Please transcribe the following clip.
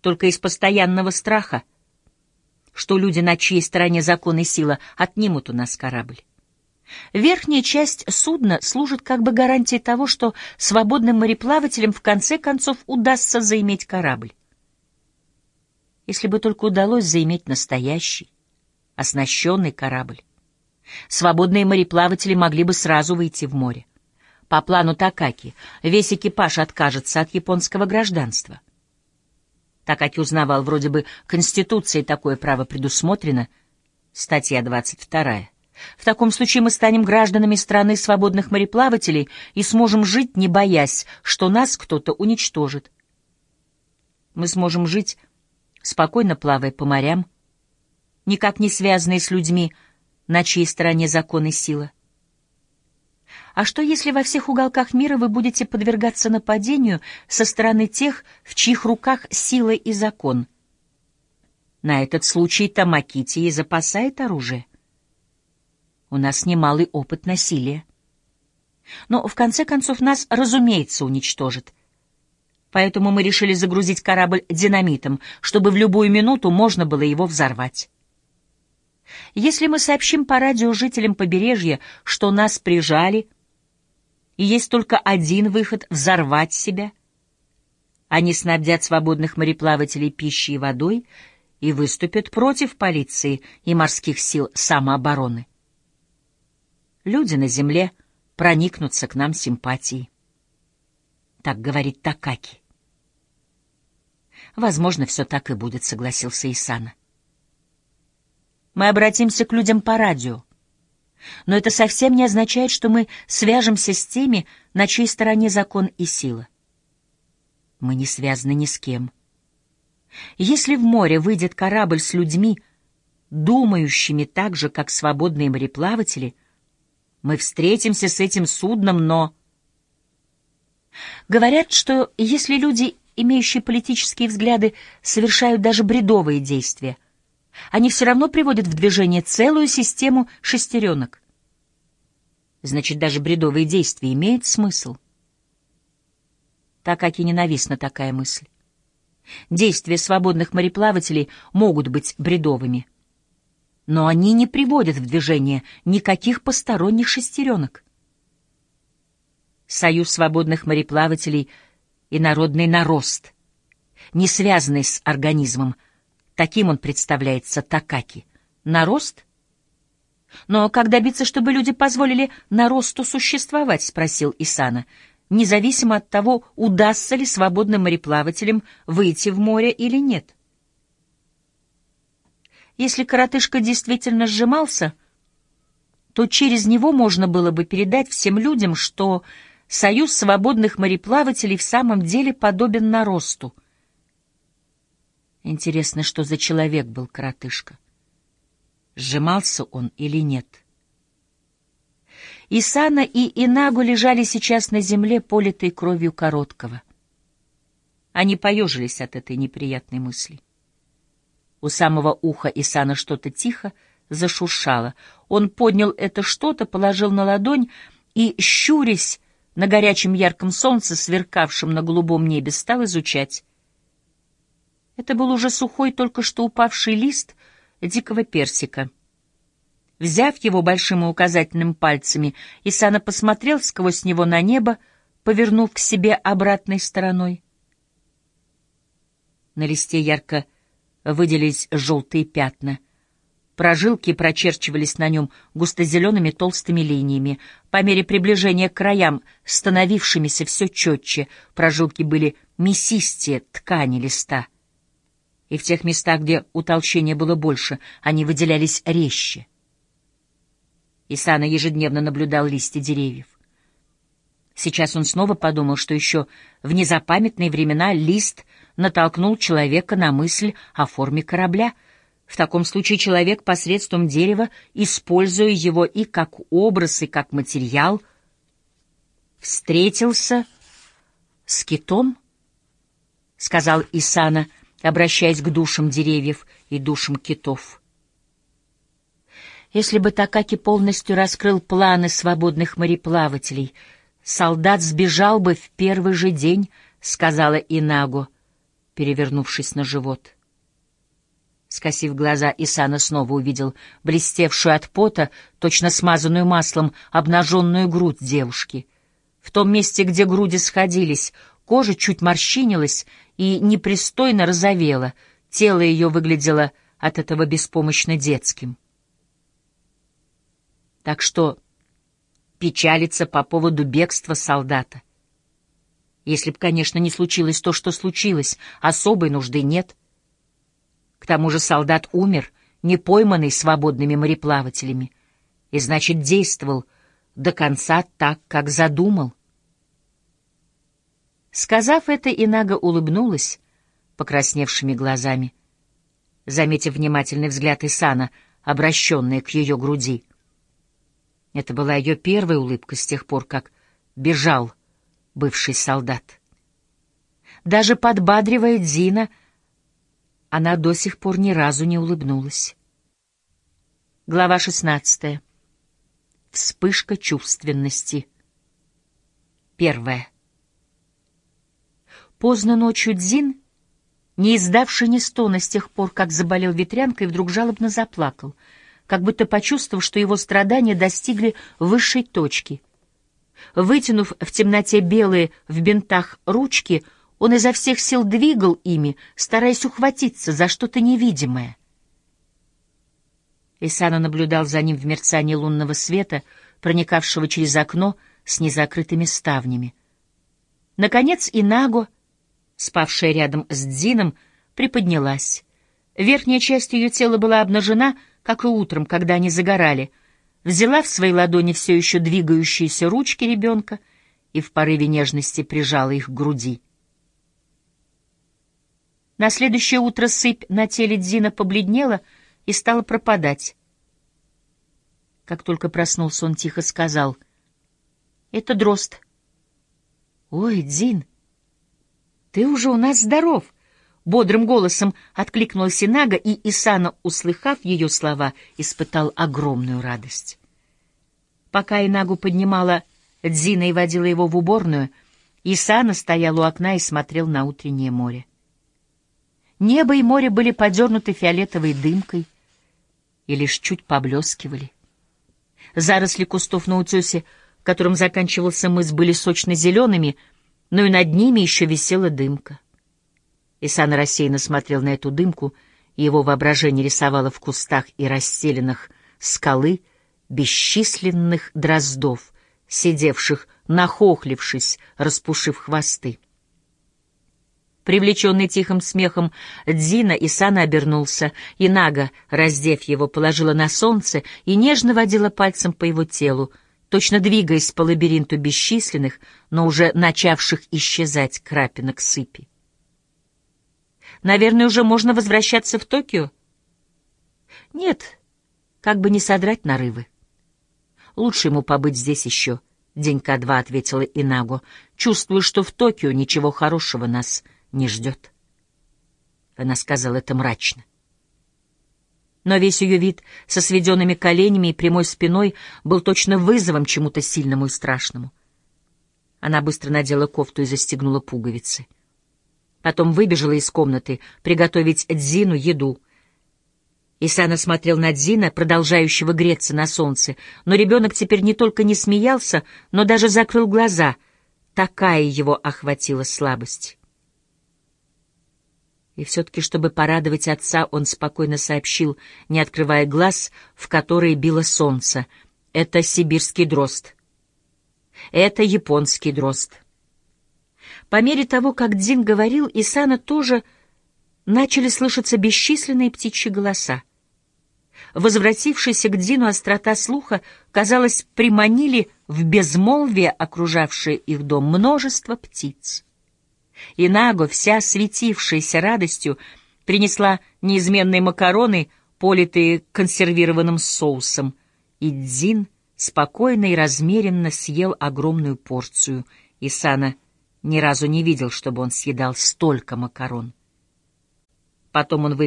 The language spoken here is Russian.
только из постоянного страха, что люди, на чьей стороне закон и сила, отнимут у нас корабль. Верхняя часть судна служит как бы гарантией того, что свободным мореплавателям в конце концов удастся заиметь корабль. Если бы только удалось заиметь настоящий, оснащенный корабль, свободные мореплаватели могли бы сразу выйти в море. По плану Такаки весь экипаж откажется от японского гражданства. Такаки узнавал, вроде бы Конституцией такое право предусмотрено, статья 22 в таком случае мы станем гражданами страны свободных мореплавателей и сможем жить, не боясь, что нас кто-то уничтожит. Мы сможем жить, спокойно плавая по морям, никак не связанные с людьми, на чьей стороне закон и сила. А что, если во всех уголках мира вы будете подвергаться нападению со стороны тех, в чьих руках сила и закон? На этот случай Тамакити и запасает оружие. У нас немалый опыт насилия. Но, в конце концов, нас, разумеется, уничтожит. Поэтому мы решили загрузить корабль динамитом, чтобы в любую минуту можно было его взорвать. Если мы сообщим по радио жителям побережья, что нас прижали, и есть только один выход — взорвать себя, они снабдят свободных мореплавателей пищей и водой и выступят против полиции и морских сил самообороны люди на земле проникнутся к нам симпатией. Так говорит Такаки. Возможно, все так и будет, согласился Исана. Мы обратимся к людям по радио. Но это совсем не означает, что мы свяжемся с теми, на чьей стороне закон и сила. Мы не связаны ни с кем. Если в море выйдет корабль с людьми, думающими так же, как свободные мореплаватели — мы встретимся с этим судном, но... Говорят, что если люди, имеющие политические взгляды, совершают даже бредовые действия, они все равно приводят в движение целую систему шестеренок. Значит, даже бредовые действия имеют смысл. Так как и ненавистна такая мысль. Действия свободных мореплавателей могут быть бредовыми — но они не приводят в движение никаких посторонних шестеренок. Союз свободных мореплавателей и народный нарост, не связанный с организмом, таким он представляется Такаки. Нарост? Но как добиться, чтобы люди позволили наросту существовать, спросил Исана, независимо от того, удастся ли свободным мореплавателям выйти в море или нет. — если коротышка действительно сжимался, то через него можно было бы передать всем людям, что союз свободных мореплавателей в самом деле подобен наросту. Интересно, что за человек был коротышка? Сжимался он или нет? Исана и Инагу лежали сейчас на земле, политой кровью короткого. Они поежились от этой неприятной мысли. У самого уха Исана что-то тихо зашуршало. Он поднял это что-то, положил на ладонь и, щурясь на горячем ярком солнце, сверкавшем на голубом небе, стал изучать. Это был уже сухой, только что упавший лист дикого персика. Взяв его большим и указательным пальцами, Исана посмотрел сквозь него на небо, повернув к себе обратной стороной. На листе ярко выделились желтые пятна. Прожилки прочерчивались на нем густозелеными толстыми линиями. По мере приближения к краям, становившимися все четче, прожилки были мясистее ткани листа. И в тех местах, где утолщение было больше, они выделялись резче. Исана ежедневно наблюдал листья деревьев. Сейчас он снова подумал, что еще в незапамятные времена лист натолкнул человека на мысль о форме корабля. В таком случае человек посредством дерева, используя его и как образ, и как материал, встретился с китом, — сказал Исана, обращаясь к душам деревьев и душам китов. Если бы Такаки полностью раскрыл планы свободных мореплавателей, солдат сбежал бы в первый же день, — сказала Инаго, — перевернувшись на живот. Скосив глаза, Исана снова увидел блестевшую от пота, точно смазанную маслом, обнаженную грудь девушки. В том месте, где груди сходились, кожа чуть морщинилась и непристойно розовела, тело ее выглядело от этого беспомощно детским. Так что печалиться по поводу бегства солдата. Если б, конечно, не случилось то, что случилось, особой нужды нет. К тому же солдат умер, не пойманный свободными мореплавателями, и, значит, действовал до конца так, как задумал. Сказав это, Инага улыбнулась покрасневшими глазами, заметив внимательный взгляд Исана, обращенный к ее груди. Это была ее первая улыбка с тех пор, как бежал бывший солдат. Даже подбадривая Дзина, она до сих пор ни разу не улыбнулась. Глава шестнадцатая. Вспышка чувственности. Первая. Поздно ночью Дзин, не издавший ни стона с тех пор, как заболел ветрянкой, вдруг жалобно заплакал, как будто почувствовав, что его страдания достигли высшей точки. Вытянув в темноте белые в бинтах ручки, он изо всех сил двигал ими, стараясь ухватиться за что-то невидимое. Исана наблюдал за ним в мерцании лунного света, проникавшего через окно с незакрытыми ставнями. Наконец Инаго, спавшая рядом с Дзином, приподнялась. Верхняя часть ее тела была обнажена, как и утром, когда они загорали, взяла в свои ладони все еще двигающиеся ручки ребенка и в порыве нежности прижала их к груди. На следующее утро сыпь на теле Дзина побледнела и стала пропадать. Как только проснулся, он тихо сказал. — Это дрозд. — Ой, Дзин, ты уже у нас здоров! — бодрым голосом откликнулась Инага, и Исана, услыхав ее слова, испытал огромную радость. Пока Инагу поднимала Дзина и водила его в уборную, Исана стоял у окна и смотрел на утреннее море. Небо и море были подернуты фиолетовой дымкой и лишь чуть поблескивали. Заросли кустов на утесе, которым заканчивался мыс, были сочно-зелеными, но и над ними еще висела дымка. Исан рассеянно смотрел на эту дымку, и его воображение рисовало в кустах и расселенных скалы бесчисленных дроздов, сидевших, нахохлившись, распушив хвосты. Привлеченный тихим смехом Дзина, Исана обернулся, и Нага, раздев его, положила на солнце и нежно водила пальцем по его телу, точно двигаясь по лабиринту бесчисленных, но уже начавших исчезать крапинок сыпи. «Наверное, уже можно возвращаться в Токио?» «Нет, как бы не содрать нарывы. Лучше ему побыть здесь еще». Денька два ответила Инагу. Чувствую, что в Токио ничего хорошего нас не ждет. Она сказала это мрачно. Но весь ее вид со сведенными коленями и прямой спиной был точно вызовом чему-то сильному и страшному. Она быстро надела кофту и застегнула пуговицы. Потом выбежала из комнаты приготовить Дзину еду. Исана смотрел на Дзина, продолжающего греться на солнце, но ребенок теперь не только не смеялся, но даже закрыл глаза. Такая его охватила слабость. И все-таки, чтобы порадовать отца, он спокойно сообщил, не открывая глаз, в которые било солнце. Это сибирский дрозд. Это японский дрозд. По мере того, как Дзин говорил, Исана тоже начали слышаться бесчисленные птичьи голоса. Возвратившаяся к Дину острота слуха, казалось, приманили в безмолвие окружавшее их дом множество птиц. И Наго, вся светившаяся радостью, принесла неизменные макароны, политые консервированным соусом, и Дзин спокойно и размеренно съел огромную порцию. Исана ни разу не видел, чтобы он съедал столько макарон. Потом он выпил